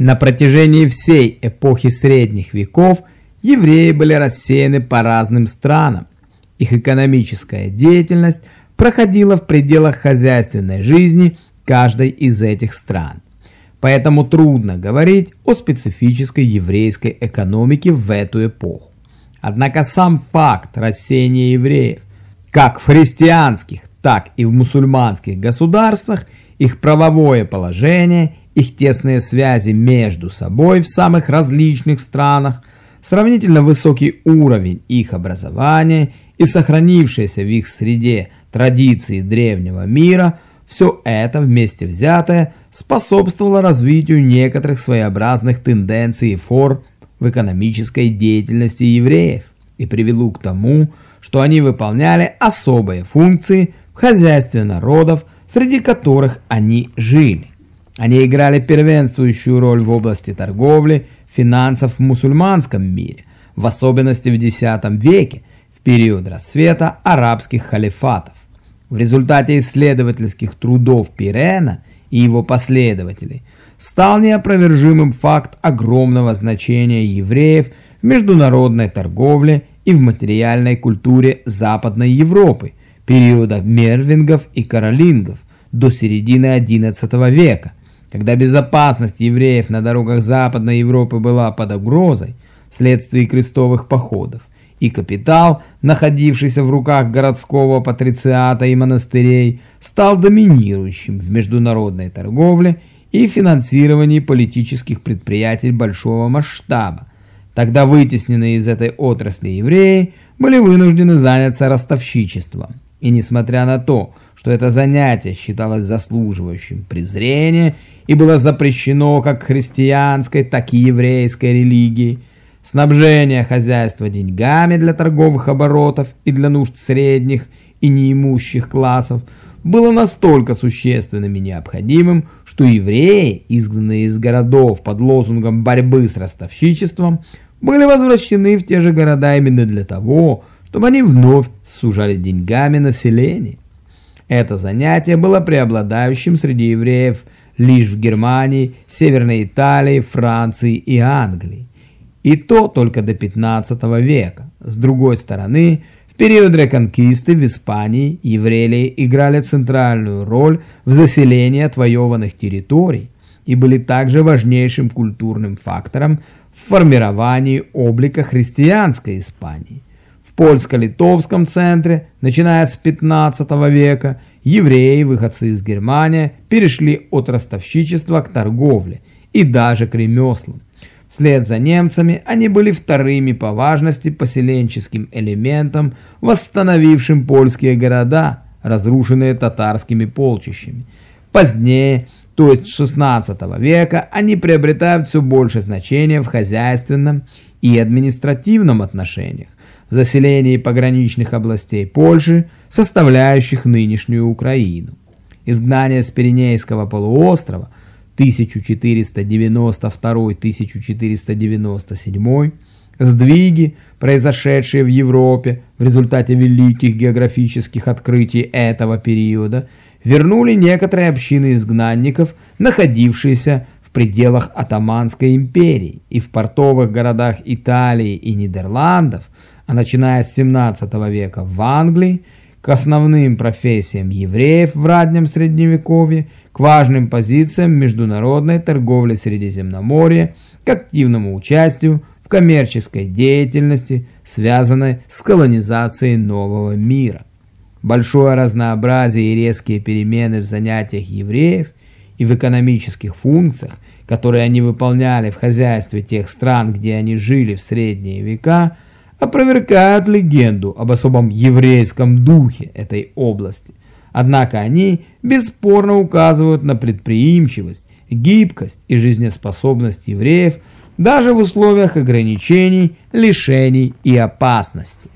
На протяжении всей эпохи средних веков евреи были рассеяны по разным странам. Их экономическая деятельность проходила в пределах хозяйственной жизни каждой из этих стран. Поэтому трудно говорить о специфической еврейской экономике в эту эпоху. Однако сам факт рассеяния евреев как в христианских, так и в мусульманских государствах, их правовое положение, их тесные связи между собой в самых различных странах, сравнительно высокий уровень их образования и сохранившиеся в их среде традиции древнего мира, все это вместе взятое способствовало развитию некоторых своеобразных тенденций и форм в экономической деятельности евреев и привело к тому, что они выполняли особые функции хозяйстве народов, среди которых они жили. Они играли первенствующую роль в области торговли, финансов в мусульманском мире, в особенности в X веке, в период рассвета арабских халифатов. В результате исследовательских трудов Пирена и его последователей стал неопровержимым факт огромного значения евреев в международной торговле и в материальной культуре Западной Европы периода мервингов и каролингов до середины XI века, когда безопасность евреев на дорогах Западной Европы была под угрозой вследствие крестовых походов, и капитал, находившийся в руках городского патрициата и монастырей, стал доминирующим в международной торговле и финансировании политических предприятий большого масштаба, Тогда вытесненные из этой отрасли евреи были вынуждены заняться ростовщичеством. И несмотря на то, что это занятие считалось заслуживающим презрения и было запрещено как христианской, так и еврейской религией, снабжение хозяйства деньгами для торговых оборотов и для нужд средних и неимущих классов было настолько существенным и необходимым, что евреи, изгнанные из городов под лозунгом борьбы с ростовщичеством, были возвращены в те же города именно для того, чтобы они вновь сужали деньгами население. Это занятие было преобладающим среди евреев лишь в Германии, Северной Италии, Франции и Англии. И то только до 15 века. С другой стороны, в период реконкисты в Испании евреи играли центральную роль в заселении отвоеванных территорий и были также важнейшим культурным фактором в формировании облика христианской Испании. Польско-литовском центре, начиная с 15 века, евреи, выходцы из Германии, перешли от ростовщичества к торговле и даже к ремеслам. Вслед за немцами они были вторыми по важности поселенческим элементом, восстановившим польские города, разрушенные татарскими полчищами. Позднее – то есть с 16 века, они приобретают все больше значения в хозяйственном и административном отношениях, заселении пограничных областей Польши, составляющих нынешнюю Украину. Изгнание с Пиренейского полуострова 1492-1497, сдвиги, произошедшие в Европе в результате великих географических открытий этого периода – вернули некоторые общины изгнанников, находившиеся в пределах Атаманской империи и в портовых городах Италии и Нидерландов, а начиная с 17 века в Англии, к основным профессиям евреев в раннем Средневековье, к важным позициям международной торговли Средиземноморья, к активному участию в коммерческой деятельности, связанной с колонизацией нового мира. Большое разнообразие и резкие перемены в занятиях евреев и в экономических функциях, которые они выполняли в хозяйстве тех стран, где они жили в средние века, опровергают легенду об особом еврейском духе этой области. Однако они бесспорно указывают на предприимчивость, гибкость и жизнеспособность евреев даже в условиях ограничений, лишений и опасности.